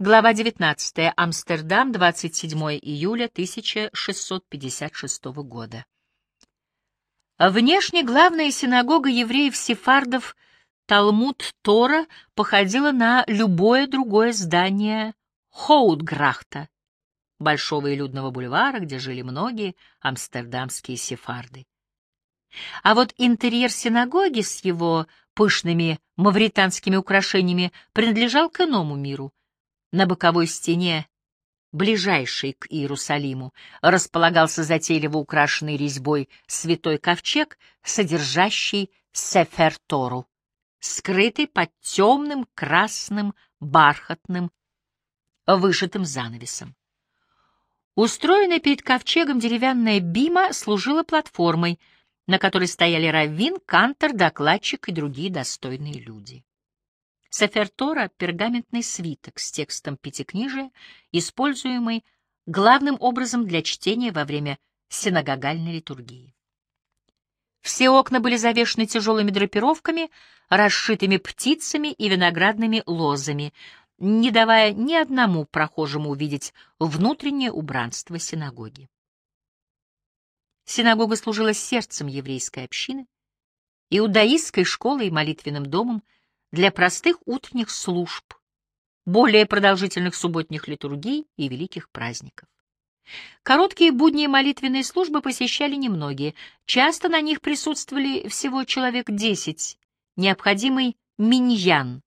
Глава 19. Амстердам, 27 июля 1656 года. Внешне главная синагога евреев-сефардов Талмуд Тора походила на любое другое здание Хоутграхта, большого и людного бульвара, где жили многие амстердамские сефарды. А вот интерьер синагоги с его пышными мавританскими украшениями принадлежал к иному миру — на боковой стене, ближайшей к Иерусалиму, располагался затейливо украшенный резьбой святой ковчег, содержащий Сефер-Тору, скрытый под темным красным бархатным вышитым занавесом. Устроенная перед ковчегом деревянная бима служила платформой, на которой стояли раввин, кантор, докладчик и другие достойные люди. Сефертора — пергаментный свиток с текстом пятикнижия, используемый главным образом для чтения во время синагогальной литургии. Все окна были завешены тяжелыми драпировками, расшитыми птицами и виноградными лозами, не давая ни одному прохожему увидеть внутреннее убранство синагоги. Синагога служила сердцем еврейской общины, иудаистской школой и молитвенным домом — для простых утренних служб, более продолжительных субботних литургий и великих праздников. Короткие будние молитвенные службы посещали немногие, часто на них присутствовали всего человек десять, необходимый миньян,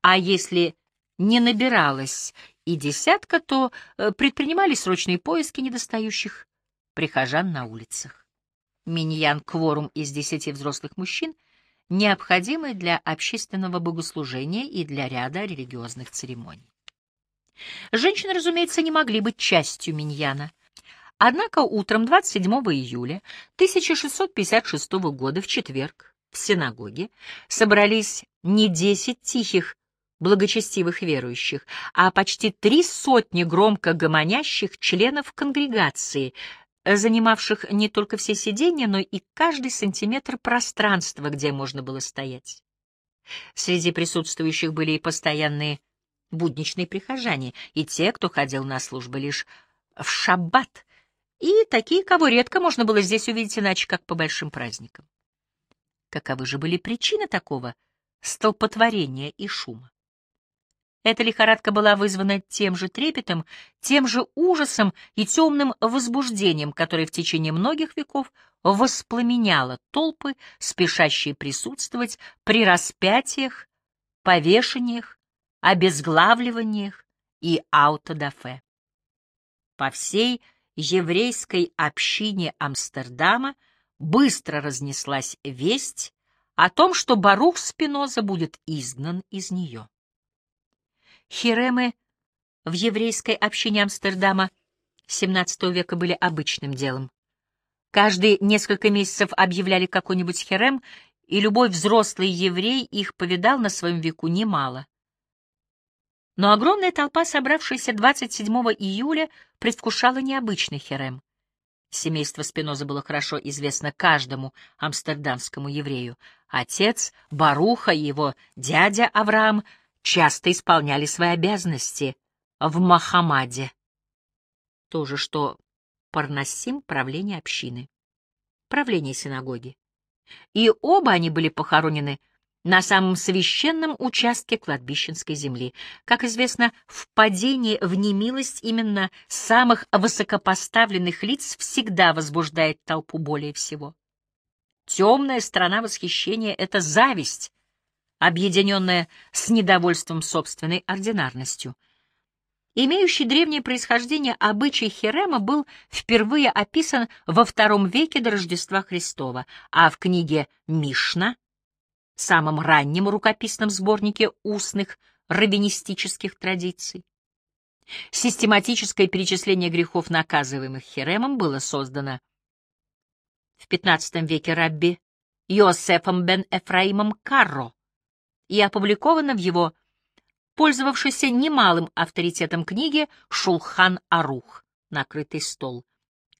а если не набиралось и десятка, то э, предпринимали срочные поиски недостающих прихожан на улицах. Миньян — кворум из десяти взрослых мужчин — необходимой для общественного богослужения и для ряда религиозных церемоний. Женщины, разумеется, не могли быть частью миньяна. Однако утром 27 июля 1656 года в четверг в синагоге собрались не десять тихих, благочестивых верующих, а почти три сотни громко гомонящих членов конгрегации, занимавших не только все сиденья, но и каждый сантиметр пространства, где можно было стоять. Среди присутствующих были и постоянные будничные прихожане, и те, кто ходил на службы лишь в шаббат, и такие, кого редко можно было здесь увидеть иначе, как по большим праздникам. Каковы же были причины такого столпотворения и шума? Эта лихорадка была вызвана тем же трепетом, тем же ужасом и темным возбуждением, которое в течение многих веков воспламеняло толпы, спешащие присутствовать при распятиях, повешениях, обезглавливаниях и аутодафе. По всей еврейской общине Амстердама быстро разнеслась весть о том, что Барух Спиноза будет изгнан из нее. Херемы в еврейской общине Амстердама XVII века были обычным делом. Каждые несколько месяцев объявляли какой-нибудь херем, и любой взрослый еврей их повидал на своем веку немало. Но огромная толпа, собравшаяся 27 июля, предвкушала необычный херем. Семейство Спиноза было хорошо известно каждому амстердамскому еврею. Отец Баруха и его дядя Авраам часто исполняли свои обязанности в Махамаде. То же, что Парнасим — правление общины, правление синагоги. И оба они были похоронены на самом священном участке кладбищенской земли. Как известно, впадение в немилость именно самых высокопоставленных лиц всегда возбуждает толпу более всего. Темная сторона восхищения — это зависть, объединенная с недовольством собственной ординарностью. Имеющий древнее происхождение обычай Херема был впервые описан во втором веке до Рождества Христова, а в книге «Мишна», самом раннем рукописном сборнике устных раввинистических традиций. Систематическое перечисление грехов, наказываемых Херемом, было создано в XV веке рабби Йосефом бен Эфраимом Карро, и опубликована в его пользовавшейся немалым авторитетом книге «Шулхан Арух» «Накрытый стол»,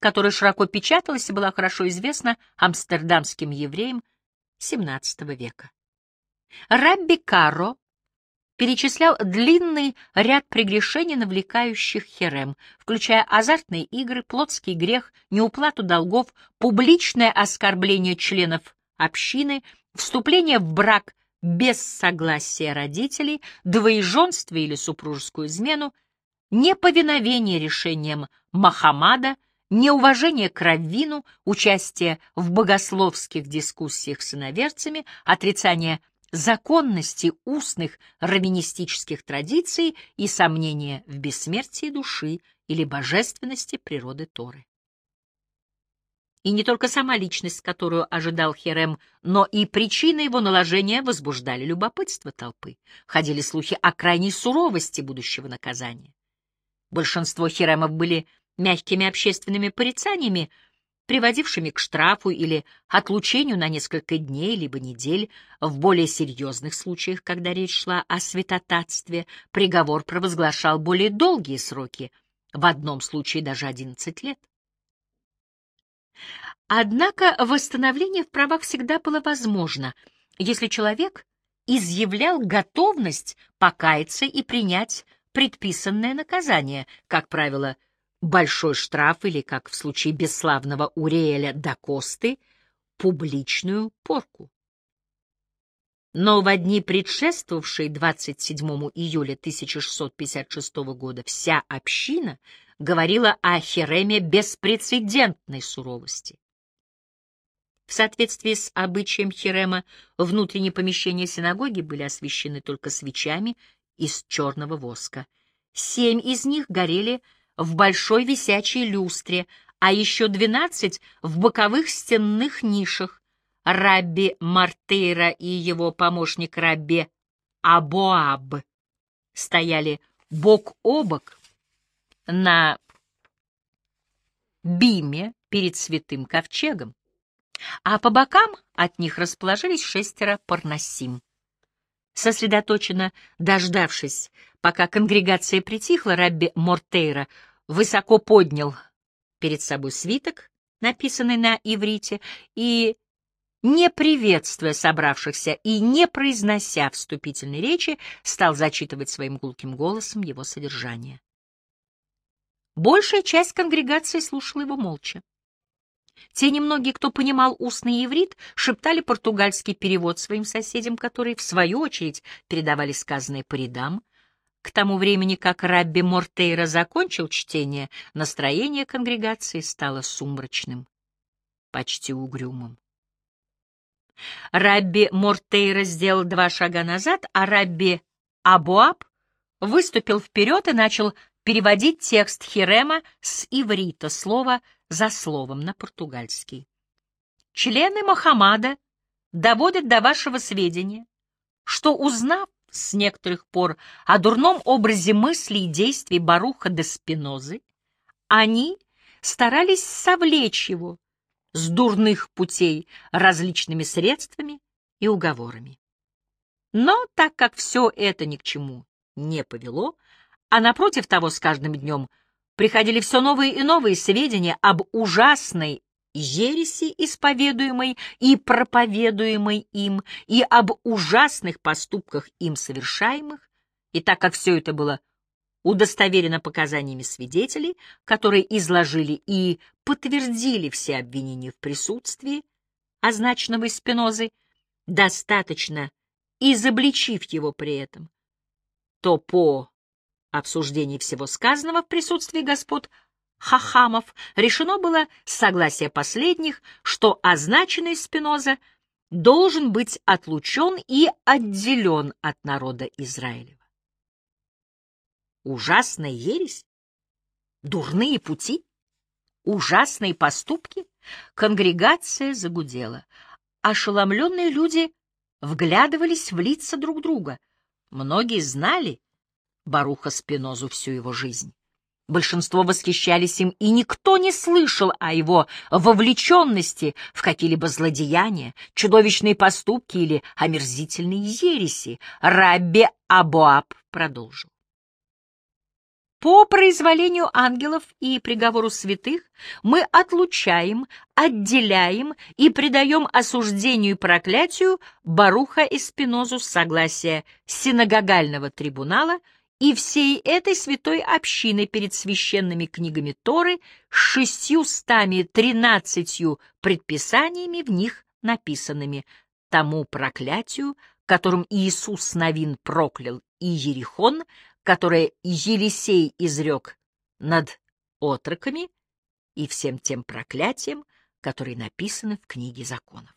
которая широко печаталась и была хорошо известна амстердамским евреям XVII века. Рабби Карро перечислял длинный ряд прегрешений, навлекающих херем, включая азартные игры, плотский грех, неуплату долгов, публичное оскорбление членов общины, вступление в брак без согласия родителей, двоеженство или супружескую измену, неповиновение решениям Махамада, неуважение к раввину, участие в богословских дискуссиях с иноверцами, отрицание законности устных раввинистических традиций и сомнения в бессмертии души или божественности природы Торы. И не только сама личность, которую ожидал Херем, но и причины его наложения возбуждали любопытство толпы. Ходили слухи о крайней суровости будущего наказания. Большинство Херемов были мягкими общественными порицаниями, приводившими к штрафу или отлучению на несколько дней либо недель. В более серьезных случаях, когда речь шла о святотатстве, приговор провозглашал более долгие сроки, в одном случае даже 11 лет. Однако восстановление в правах всегда было возможно, если человек изъявлял готовность покаяться и принять предписанное наказание, как правило, большой штраф или, как в случае бесславного Уриэля да Косты, публичную порку. Но в дни, предшествовавшие 27 июля 1656 года, вся община говорила о Хереме беспрецедентной суровости. В соответствии с обычаем Херема, внутренние помещения синагоги были освещены только свечами из черного воска. Семь из них горели в большой висячей люстре, а еще двенадцать в боковых стенных нишах. Рабби Мартейра и его помощник Рабби Абоаб стояли бок о бок на биме перед святым ковчегом, а по бокам от них расположились шестеро парносим. Сосредоточенно дождавшись, пока конгрегация притихла, Рабби Мортейра высоко поднял перед собой свиток, написанный на иврите, и, не приветствуя собравшихся и не произнося вступительной речи, стал зачитывать своим гулким голосом его содержание. Большая часть конгрегации слушала его молча. Те немногие, кто понимал устный иврит, шептали португальский перевод своим соседям, которые, в свою очередь, передавали сказанное по рядам, к тому времени, как Рабби Мортейра закончил чтение, настроение конгрегации стало сумрачным, почти угрюмым. Рабби Мортейра сделал два шага назад, а Рабби Абуаб выступил вперед и начал переводить текст Хирема с иврита слово за словом на португальский. Члены Мохаммада доводят до вашего сведения, что, узнав с некоторых пор о дурном образе мысли и действий Баруха де Спинозы, они старались совлечь его с дурных путей различными средствами и уговорами. Но так как все это ни к чему не повело, а напротив того с каждым днем приходили все новые и новые сведения об ужасной ереси, исповедуемой и проповедуемой им, и об ужасных поступках им совершаемых, и так как все это было удостоверено показаниями свидетелей, которые изложили и подтвердили все обвинения в присутствии, означенного из Спинозы, достаточно изобличив его при этом, то по обсуждении всего сказанного в присутствии господ хахамов решено было с согласия последних, что означенный Спиноза должен быть отлучен и отделен от народа Израилева. Ужасная ересь? Дурные пути? Ужасные поступки? Конгрегация загудела. Ошеломленные люди вглядывались в лица друг друга. Многие знали Баруха Спинозу всю его жизнь. Большинство восхищались им, и никто не слышал о его вовлеченности в какие-либо злодеяния, чудовищные поступки или омерзительные ереси. Рабби Абуаб продолжил. По произволению ангелов и приговору святых мы отлучаем, отделяем и предаем осуждению и проклятию Баруха и Спинозу с согласия синагогального трибунала и всей этой святой общины перед священными книгами Торы с шестьюстами тринадцатью предписаниями в них написанными, тому проклятию, которым Иисус Навин проклял и Ерихон, которое Елисей изрек над отроками, и всем тем проклятиям, которые написаны в книге законов.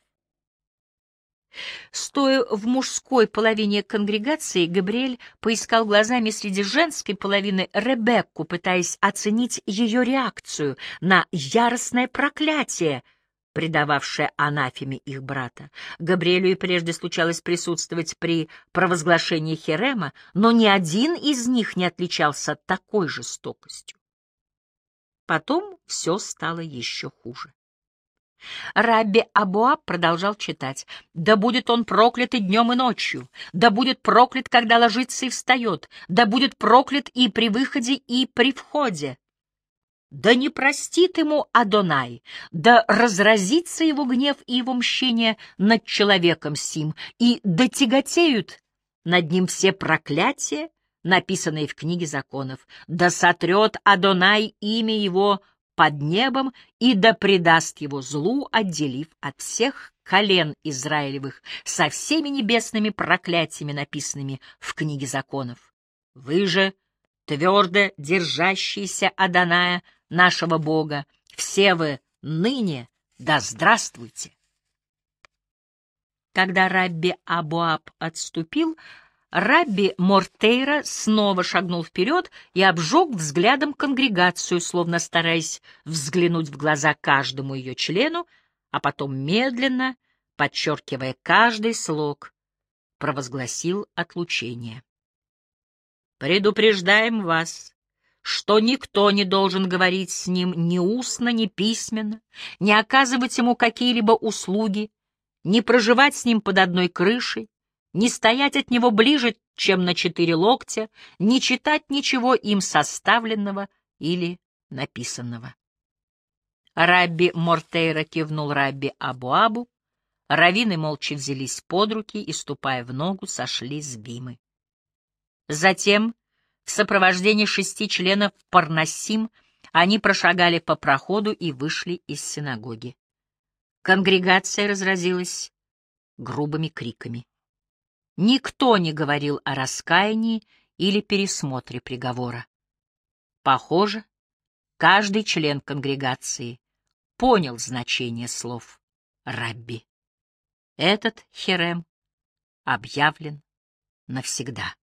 Стоя в мужской половине конгрегации, Габриэль поискал глазами среди женской половины Ребекку, пытаясь оценить ее реакцию на яростное проклятие, предававшее анафеме их брата. Габриэлю и прежде случалось присутствовать при провозглашении Херема, но ни один из них не отличался такой жестокостью. Потом все стало еще хуже. Рабби Абуаб продолжал читать. «Да будет он проклят и днем, и ночью, да будет проклят, когда ложится и встает, да будет проклят и при выходе, и при входе. Да не простит ему Адонай, да разразится его гнев и его мщение над человеком сим, и дотяготеют над ним все проклятия, написанные в книге законов. Да сотрет Адонай имя его под небом и да предаст его злу, отделив от всех колен Израилевых со всеми небесными проклятиями, написанными в книге законов. Вы же, твердо держащиеся Аданая, нашего Бога, все вы ныне да здравствуйте. Когда Рабби Абуаб отступил, Рабби Мортейра снова шагнул вперед и обжег взглядом конгрегацию, словно стараясь взглянуть в глаза каждому ее члену, а потом медленно, подчеркивая каждый слог, провозгласил отлучение. «Предупреждаем вас, что никто не должен говорить с ним ни устно, ни письменно, не оказывать ему какие-либо услуги, не проживать с ним под одной крышей, не стоять от него ближе, чем на четыре локтя, не читать ничего им составленного или написанного. Рабби Мортейра кивнул Рабби Абуабу, раввины молча взялись под руки и, ступая в ногу, сошли с Бимы. Затем, в сопровождении шести членов Парнасим, они прошагали по проходу и вышли из синагоги. Конгрегация разразилась грубыми криками. Никто не говорил о раскаянии или пересмотре приговора. Похоже, каждый член конгрегации понял значение слов Рабби. Этот Херем объявлен навсегда.